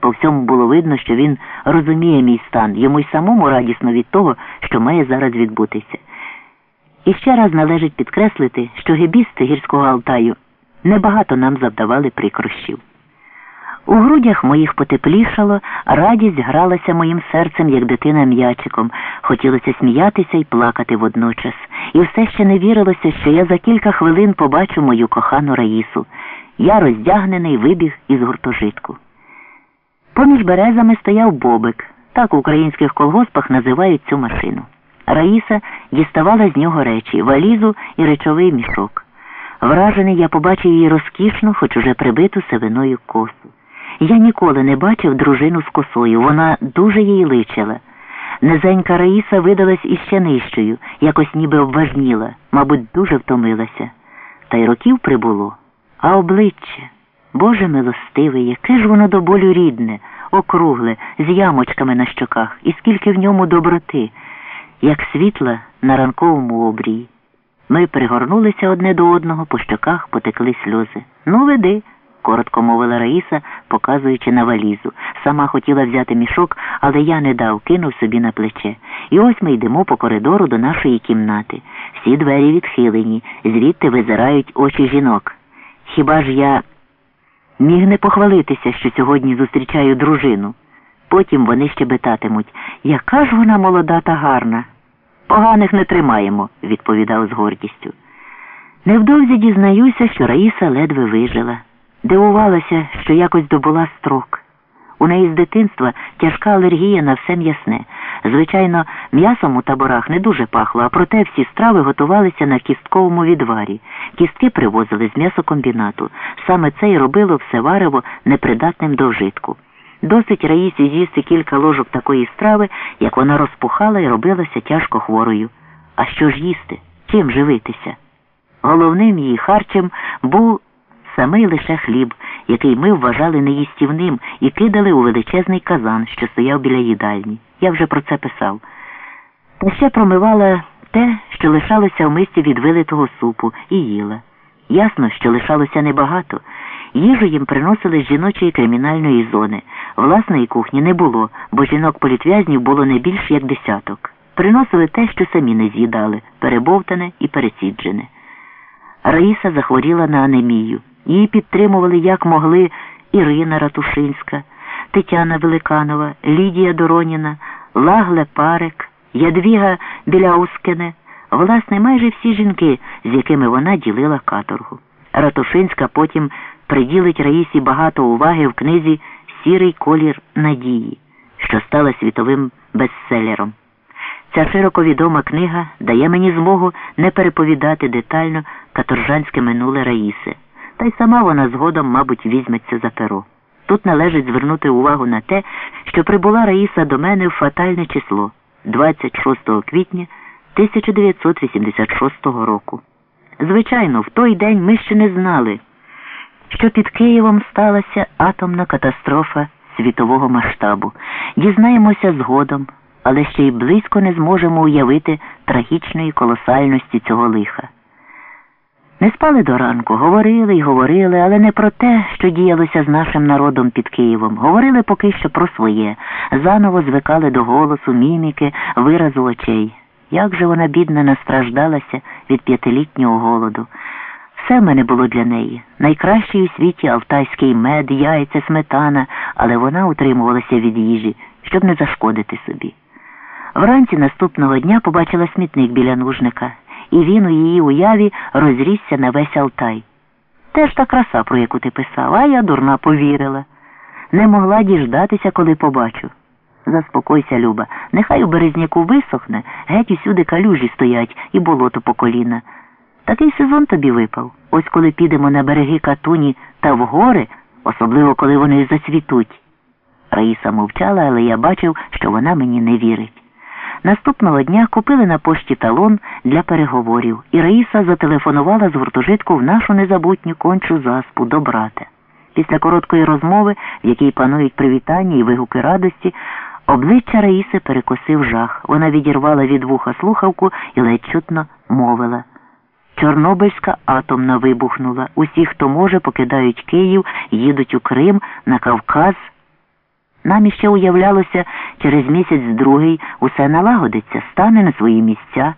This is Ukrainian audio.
По всьому було видно, що він розуміє мій стан, йому й самому радісно від того, що має зараз відбутися. І ще раз належить підкреслити, що гебісти гірського Алтаю небагато нам завдавали прикрощів. У грудях моїх потеплішало, радість гралася моїм серцем, як дитина м'ячиком. Хотілося сміятися і плакати водночас. І все ще не вірилося, що я за кілька хвилин побачу мою кохану Раїсу. Я роздягнений вибіг із гуртожитку. Поміж березами стояв бобик. Так у українських колгоспах називають цю машину. Раїса діставала з нього речі, валізу і речовий мішок. Вражений я побачив її розкішну, хоч уже прибиту сивиною косу. Я ніколи не бачив дружину з косою, вона дуже їй личила. Низенька Раїса видалась іще нижчою, якось ніби обважніла, мабуть, дуже втомилася. Та й років прибуло. А обличчя, Боже милостивий, яке ж воно до болю рідне, округле, з ямочками на щоках, і скільки в ньому доброти, як світла на ранковому обрії. Ми пригорнулися одне до одного, по щоках потекли сльози. Ну, веди, коротко мовила Раїса, показуючи на валізу. Сама хотіла взяти мішок, але я не дав, кинув собі на плече. І ось ми йдемо по коридору до нашої кімнати. Всі двері відхилені, звідти визирають очі жінок. Хіба ж я міг не похвалитися, що сьогодні зустрічаю дружину? Потім вони щебетатимуть. Яка ж вона молода та гарна? Поганих не тримаємо, відповідав з гордістю. Невдовзі дізнаюся, що Раїса ледве вижила. Дивувалася, що якось добула строк. У неї з дитинства тяжка алергія на все м'ясне. Звичайно, м'ясом у таборах не дуже пахло, а проте всі страви готувалися на кістковому відварі. Кістки привозили з м'ясокомбінату. Саме це й робило все варево непридатним до вжитку. Досить Раїсі з'їсти кілька ложок такої страви, як вона розпухала і робилася тяжко хворою. А що ж їсти? Чим живитися? Головним її харчем був самий лише хліб, який ми вважали неїстівним і кидали у величезний казан, що стояв біля їдальні. Я вже про це писав. Та ще промивала те, що лишалося в мисці від вилитого супу, і їла. Ясно, що лишалося небагато. Їжу їм приносили з жіночої кримінальної зони. Власної кухні не було, бо жінок політв'язнів було не більш як десяток. Приносили те, що самі не з'їдали, перебовтане і пересіджене. Раїса захворіла на анемію. Її підтримували як могли Ірина Ратушинська, Тетяна Великанова, Лідія Дороніна, Лагле Парик, Ядвіга Біляускене, власне, майже всі жінки, з якими вона ділила каторгу. Ратушинська потім приділить Раїсі багато уваги в книзі Сірий колір надії, що стала світовим бестселером. Ця широко відома книга дає мені змогу не переповідати детально каторжанське минуле Раїси. Та й сама вона згодом, мабуть, візьметься за перо. Тут належить звернути увагу на те, що прибула Раїса до мене в фатальне число 26 квітня 1986 року. Звичайно, в той день ми ще не знали, що під Києвом сталася атомна катастрофа світового масштабу. Дізнаємося згодом, але ще й близько не зможемо уявити трагічної колосальності цього лиха. Не спали до ранку, говорили й говорили, але не про те, що діялося з нашим народом під Києвом. Говорили поки що про своє, заново звикали до голосу, міміки, виразу очей. Як же вона, бідна, настраждалася від п'ятилітнього голоду. Все в мене було для неї. Найкращий у світі алтайський мед, яйця, сметана, але вона утримувалася від їжі, щоб не зашкодити собі. Вранці наступного дня побачила смітник біля нужника і він у її уяві розрісся на весь Алтай. Теж та краса, про яку ти писав, а я дурна повірила. Не могла діждатися, коли побачу. Заспокойся, Люба, нехай у березняку висохне, геть усюди калюжі стоять і болото по коліна. Такий сезон тобі випав. Ось коли підемо на береги Катуні та в гори, особливо коли вони зацвітуть. Раїса мовчала, але я бачив, що вона мені не вірить. Наступного дня купили на пошті талон для переговорів, і Раїса зателефонувала з гуртожитку в нашу незабутню кончу заспу до брата. Після короткої розмови, в якій панують привітання і вигуки радості, обличчя Раїси перекосив жах. Вона відірвала від вуха слухавку і ледь чутно мовила. Чорнобильська атомна вибухнула. Усі, хто може, покидають Київ, їдуть у Крим, на Кавказ. Нам іще уявлялося, через місяць другий усе налагодиться, стане на свої місця.